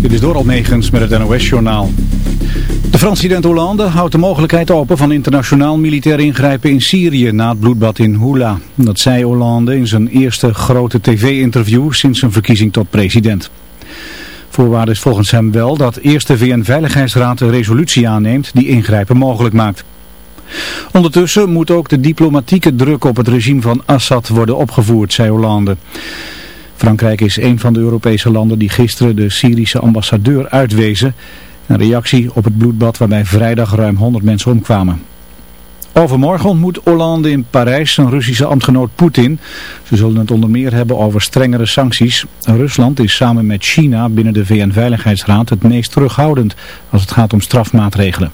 Dit is Doral Negens met het NOS-journaal. De president Hollande houdt de mogelijkheid open van internationaal militair ingrijpen in Syrië na het bloedbad in Hula. Dat zei Hollande in zijn eerste grote tv-interview sinds zijn verkiezing tot president. Voorwaarde is volgens hem wel dat eerst de VN-veiligheidsraad een resolutie aanneemt die ingrijpen mogelijk maakt. Ondertussen moet ook de diplomatieke druk op het regime van Assad worden opgevoerd, zei Hollande. Frankrijk is een van de Europese landen die gisteren de Syrische ambassadeur uitwezen. Een reactie op het bloedbad waarbij vrijdag ruim 100 mensen omkwamen. Overmorgen ontmoet Hollande in Parijs zijn Russische ambtgenoot Poetin. Ze zullen het onder meer hebben over strengere sancties. Rusland is samen met China binnen de VN-veiligheidsraad het meest terughoudend als het gaat om strafmaatregelen.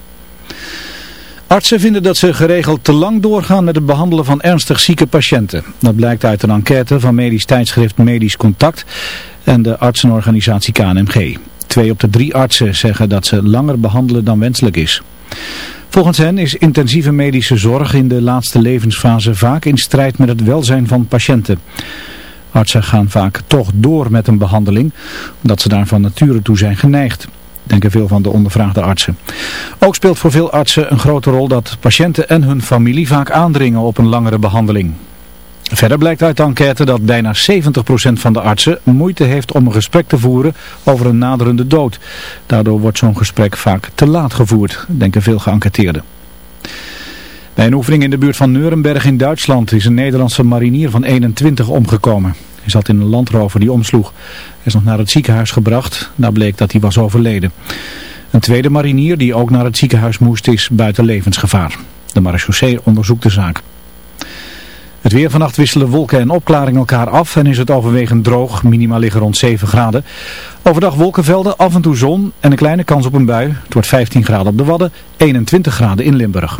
Artsen vinden dat ze geregeld te lang doorgaan met het behandelen van ernstig zieke patiënten. Dat blijkt uit een enquête van medisch tijdschrift Medisch Contact en de artsenorganisatie KNMG. Twee op de drie artsen zeggen dat ze langer behandelen dan wenselijk is. Volgens hen is intensieve medische zorg in de laatste levensfase vaak in strijd met het welzijn van patiënten. Artsen gaan vaak toch door met een behandeling, omdat ze daar van nature toe zijn geneigd denken veel van de ondervraagde artsen. Ook speelt voor veel artsen een grote rol dat patiënten en hun familie vaak aandringen op een langere behandeling. Verder blijkt uit de enquête dat bijna 70% van de artsen moeite heeft om een gesprek te voeren over een naderende dood. Daardoor wordt zo'n gesprek vaak te laat gevoerd, denken veel geënquêteerden. Bij een oefening in de buurt van Nuremberg in Duitsland is een Nederlandse marinier van 21 omgekomen. Hij zat in een landrover die omsloeg. Hij is nog naar het ziekenhuis gebracht. Daar bleek dat hij was overleden. Een tweede marinier die ook naar het ziekenhuis moest is buiten levensgevaar. De marechaussee onderzoekt de zaak. Het weer vannacht wisselen wolken en opklaring elkaar af en is het overwegend droog. Minima liggen rond 7 graden. Overdag wolkenvelden, af en toe zon en een kleine kans op een bui. Het wordt 15 graden op de Wadden, 21 graden in Limburg.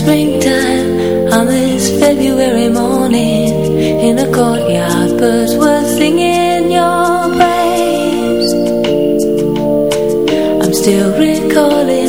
springtime on this February morning in the courtyard, birds were singing your praise. I'm still recalling.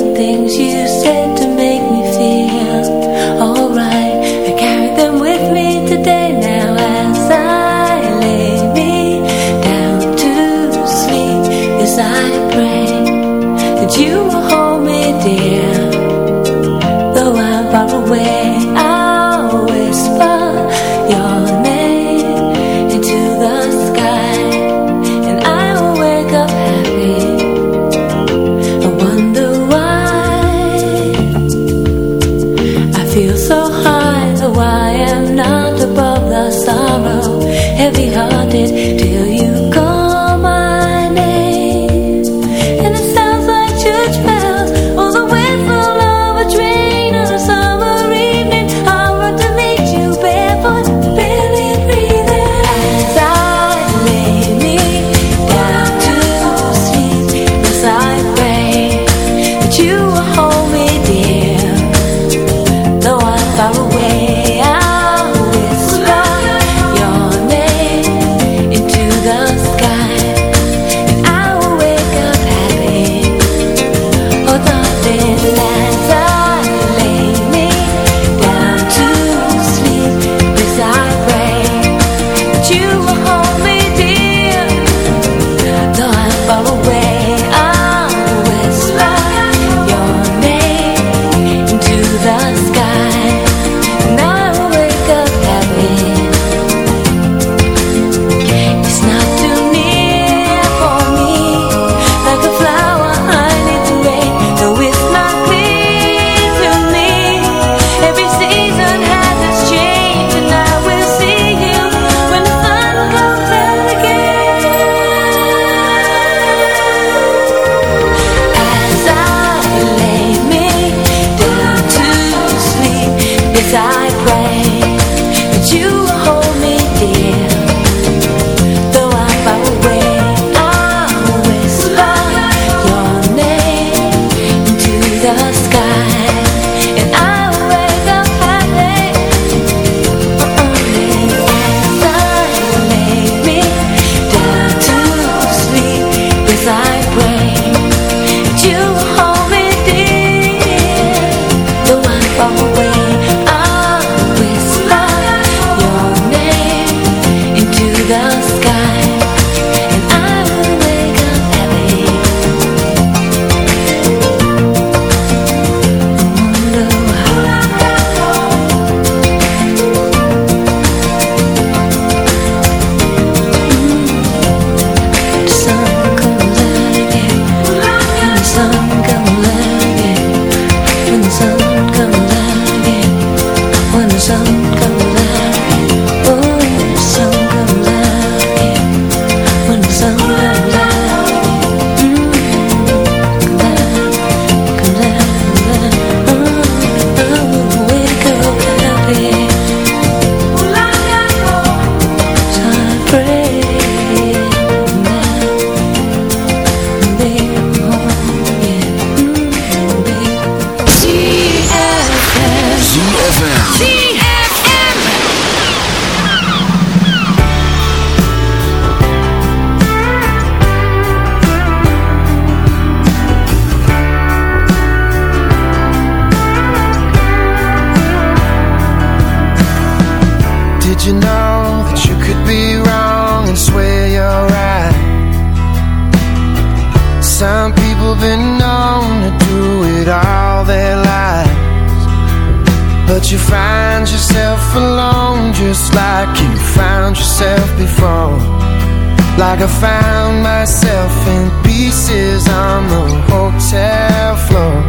I found myself in pieces on the hotel floor.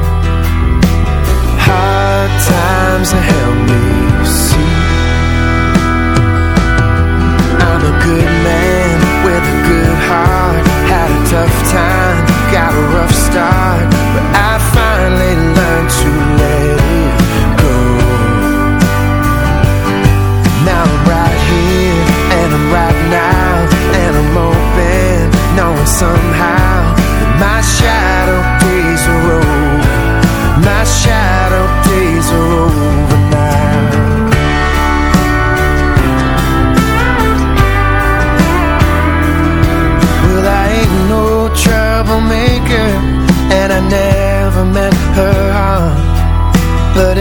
Hard times ahead.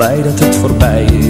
blij dat het voorbij is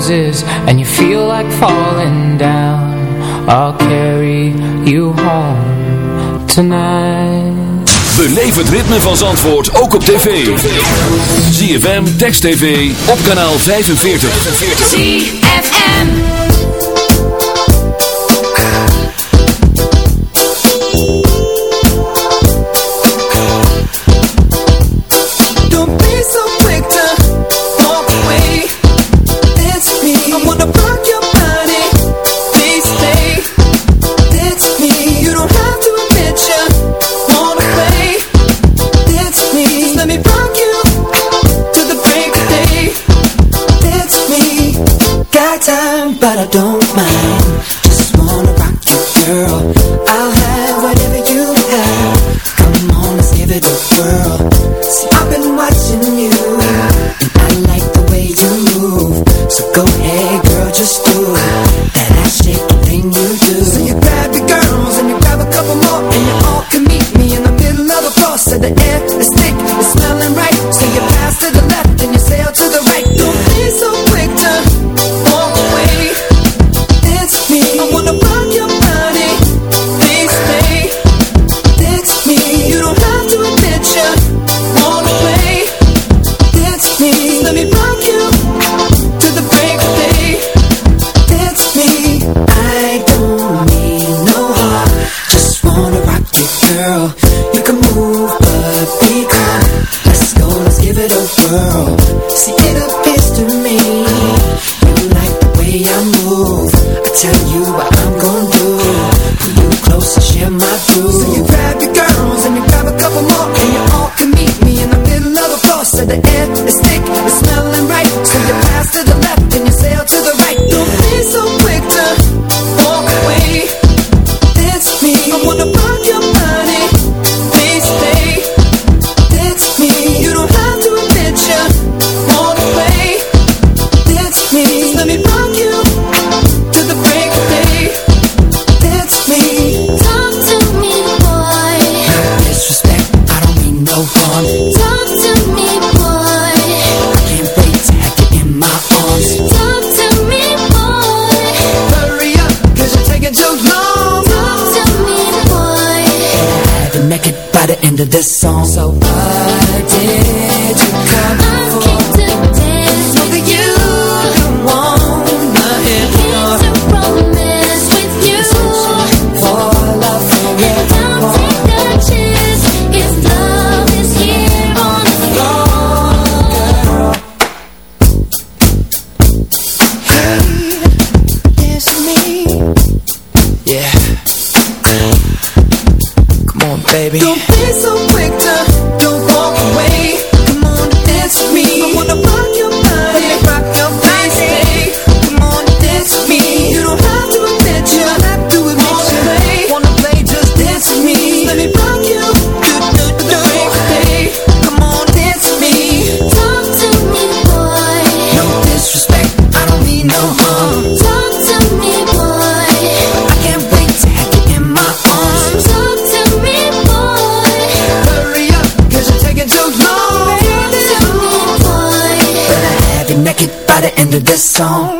bar closes and you feel like falling down. I'll carry you home tonight. Beleef het ritme van Zandvoort ook op tv. ZFM, Text TV, op kanaal 45 ZFM baby. Don't be so to this song.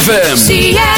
ZFM.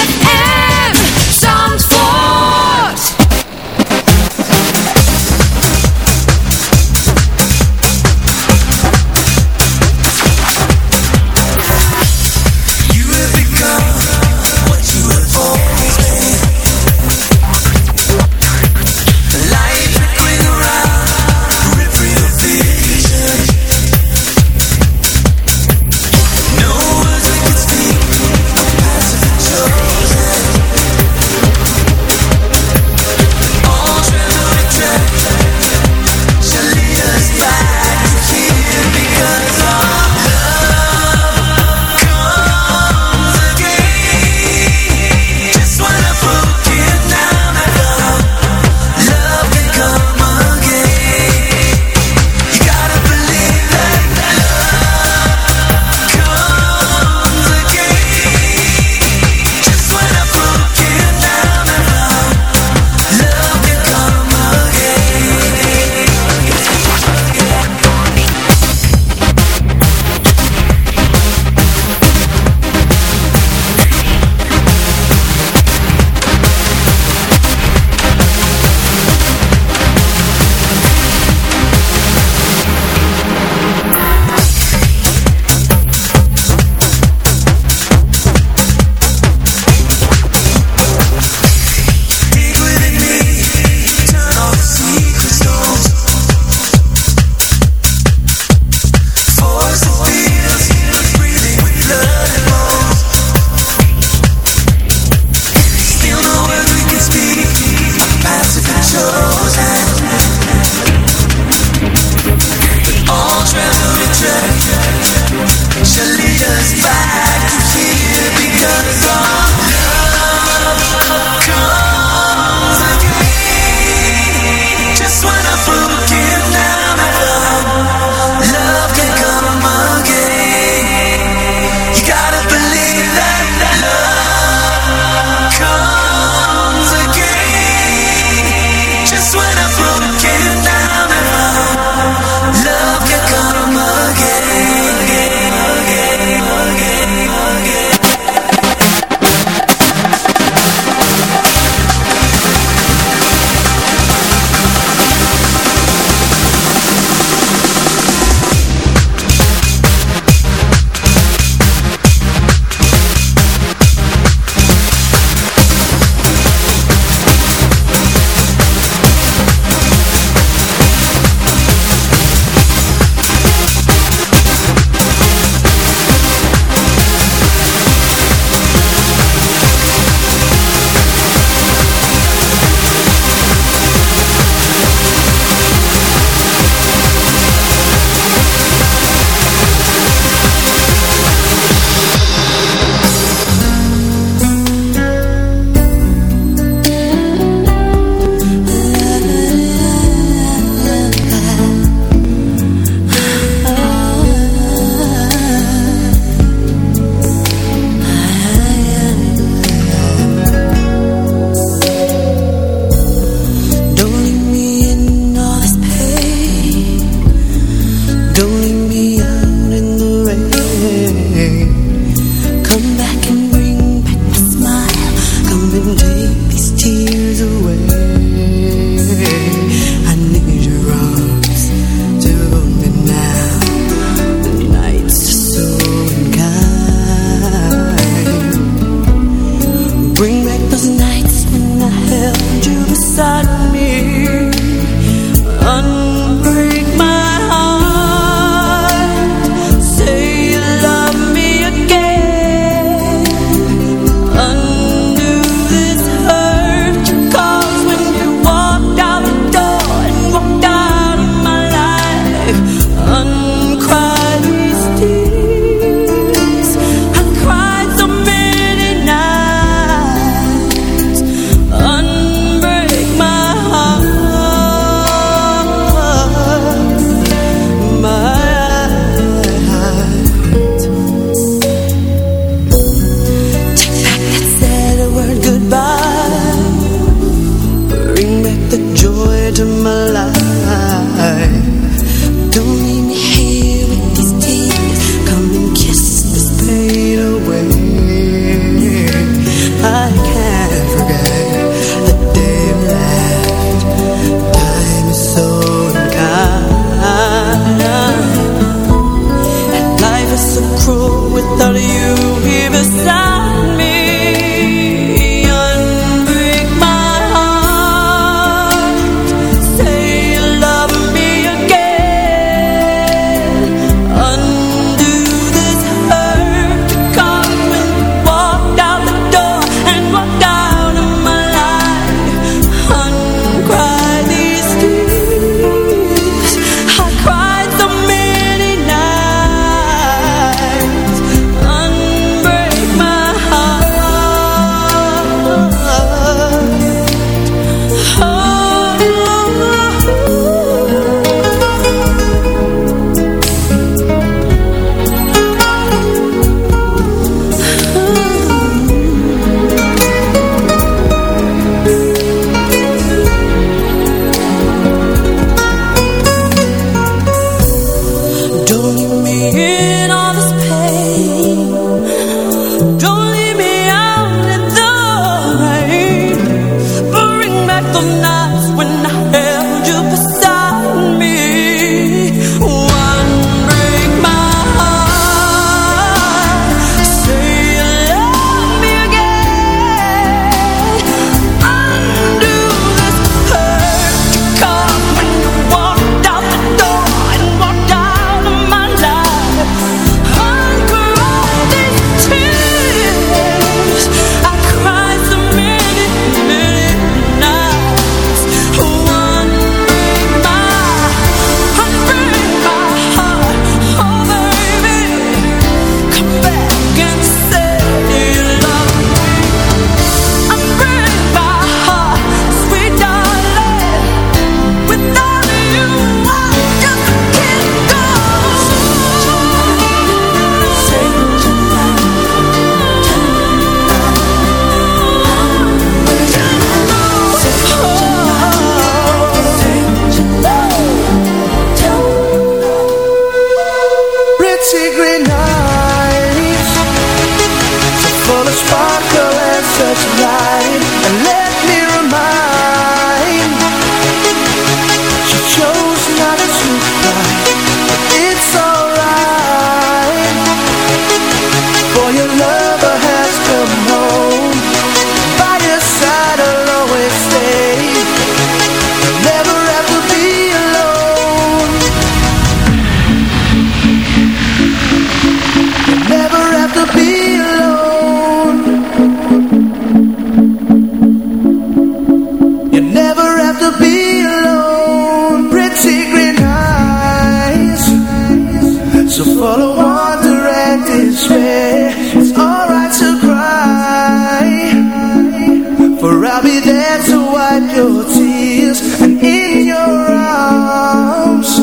For I'll be there to wipe your tears And in your arms.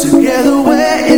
Together we're